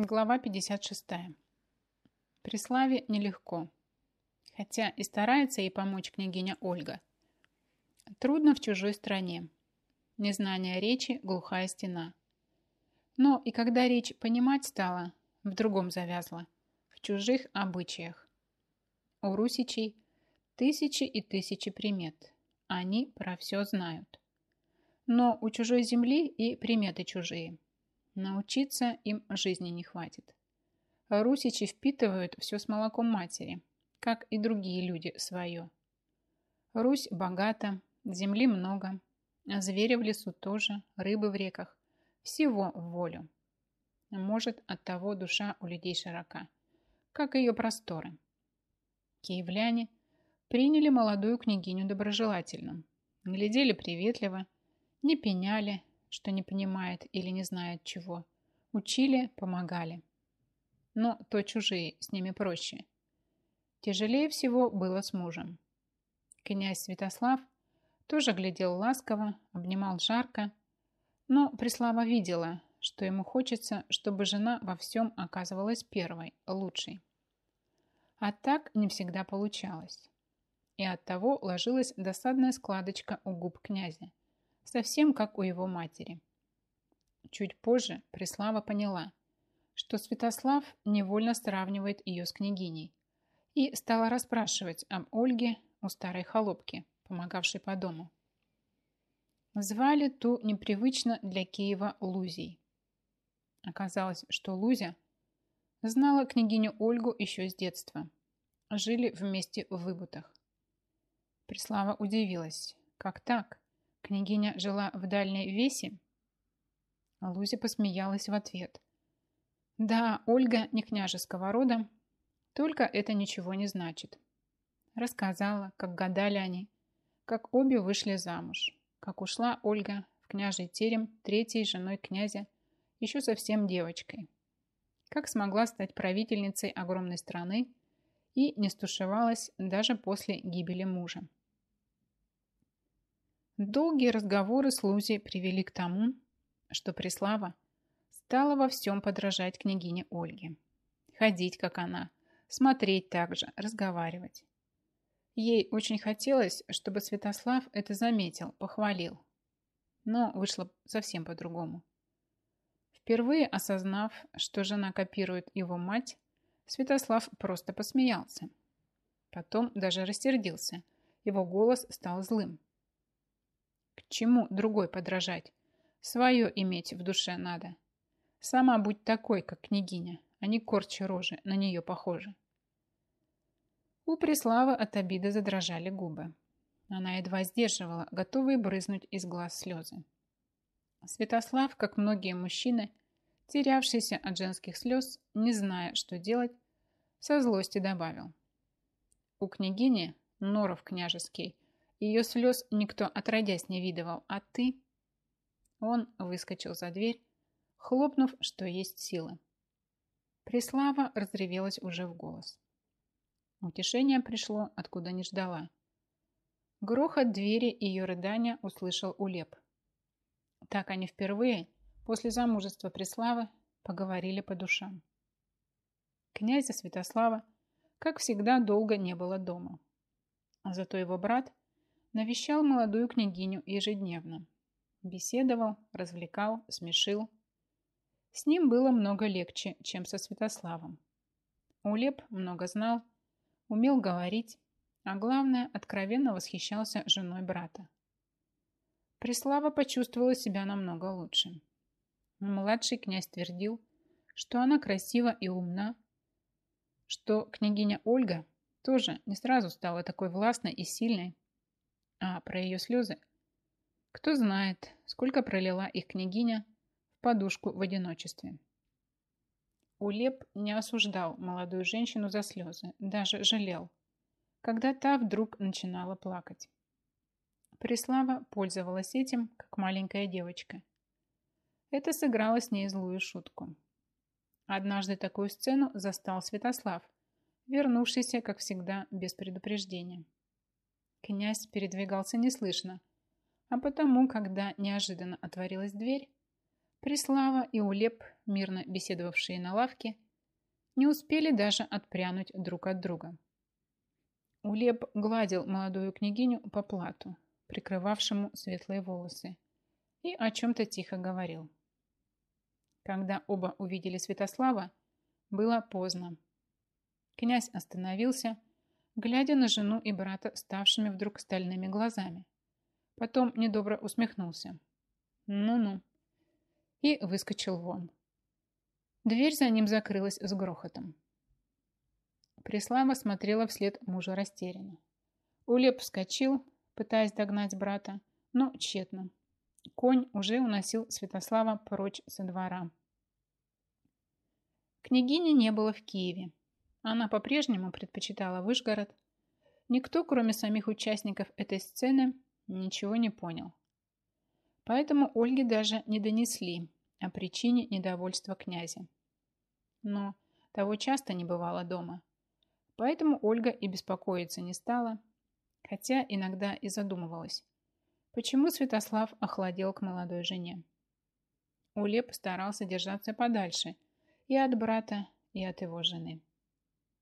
Глава 56. При славе нелегко, хотя и старается ей помочь княгиня Ольга. Трудно в чужой стране. Незнание речи – глухая стена. Но и когда речь понимать стала, в другом завязла – в чужих обычаях. У русичей тысячи и тысячи примет. Они про все знают. Но у чужой земли и приметы чужие – Научиться им жизни не хватит. Русичи впитывают все с молоком матери, как и другие люди свое. Русь богата, земли много, зверя в лесу тоже, рыбы в реках, всего в волю. Может, от того душа у людей широка, как ее просторы. Киевляне приняли молодую княгиню доброжелательно, глядели приветливо, не пеняли, что не понимает или не знает чего. Учили, помогали. Но то чужие, с ними проще. Тяжелее всего было с мужем. Князь Святослав тоже глядел ласково, обнимал жарко, но Преслава видела, что ему хочется, чтобы жена во всем оказывалась первой, лучшей. А так не всегда получалось. И оттого ложилась досадная складочка у губ князя совсем как у его матери. Чуть позже Преслава поняла, что Святослав невольно сравнивает ее с княгиней и стала расспрашивать об Ольге у старой холопки, помогавшей по дому. Звали ту непривычно для Киева Лузей. Оказалось, что Лузя знала княгиню Ольгу еще с детства. Жили вместе в выбутах. Преслава удивилась. Как так? Княгиня жила в дальней весе? Лузя посмеялась в ответ. Да, Ольга не княжеского рода, только это ничего не значит. Рассказала, как гадали они, как обе вышли замуж, как ушла Ольга в княжий терем третьей женой князя, еще совсем девочкой. Как смогла стать правительницей огромной страны и не стушевалась даже после гибели мужа. Долгие разговоры с Лузей привели к тому, что Преслава стала во всем подражать княгине Ольге. Ходить, как она, смотреть так же, разговаривать. Ей очень хотелось, чтобы Святослав это заметил, похвалил. Но вышло совсем по-другому. Впервые осознав, что жена копирует его мать, Святослав просто посмеялся. Потом даже рассердился. Его голос стал злым. К чему другой подражать? Свое иметь в душе надо. Сама будь такой, как княгиня, а не корчи рожи, на нее похожи. У Преславы от обиды задрожали губы. Она едва сдерживала, готовые брызнуть из глаз слезы. Святослав, как многие мужчины, терявшийся от женских слез, не зная, что делать, со злости добавил. У княгини, норов княжеский, ее слез никто отродясь не видывал, а ты... Он выскочил за дверь, хлопнув, что есть силы. Преслава разревелась уже в голос. Утешение пришло, откуда не ждала. Грохот двери и ее рыдания услышал Улеп. Так они впервые, после замужества Преславы, поговорили по душам. Князя Святослава, как всегда, долго не было дома. Зато его брат навещал молодую княгиню ежедневно. Беседовал, развлекал, смешил. С ним было много легче, чем со Святославом. Улеп много знал, умел говорить, а главное, откровенно восхищался женой брата. Преслава почувствовала себя намного лучше. Младший князь твердил, что она красива и умна, что княгиня Ольга тоже не сразу стала такой властной и сильной, а про ее слезы? Кто знает, сколько пролила их княгиня в подушку в одиночестве. Улеп не осуждал молодую женщину за слезы, даже жалел, когда та вдруг начинала плакать. Преслава пользовалась этим, как маленькая девочка. Это сыграло с ней злую шутку. Однажды такую сцену застал Святослав, вернувшийся, как всегда, без предупреждения. Князь передвигался неслышно, а потому, когда неожиданно отворилась дверь, Преслава и Улеп, мирно беседовавшие на лавке, не успели даже отпрянуть друг от друга. Улеп гладил молодую княгиню по плату, прикрывавшему светлые волосы, и о чем-то тихо говорил. Когда оба увидели Святослава, было поздно. Князь остановился, глядя на жену и брата ставшими вдруг стальными глазами. Потом недобро усмехнулся. Ну-ну. И выскочил вон. Дверь за ним закрылась с грохотом. Преслава смотрела вслед мужа растерянно. Улеп вскочил, пытаясь догнать брата, но тщетно. Конь уже уносил Святослава прочь со двора. Княгини не было в Киеве. Она по-прежнему предпочитала Вышгород. Никто, кроме самих участников этой сцены, ничего не понял. Поэтому Ольге даже не донесли о причине недовольства князя. Но того часто не бывало дома. Поэтому Ольга и беспокоиться не стала, хотя иногда и задумывалась, почему Святослав охладел к молодой жене. Улеп постарался держаться подальше и от брата, и от его жены.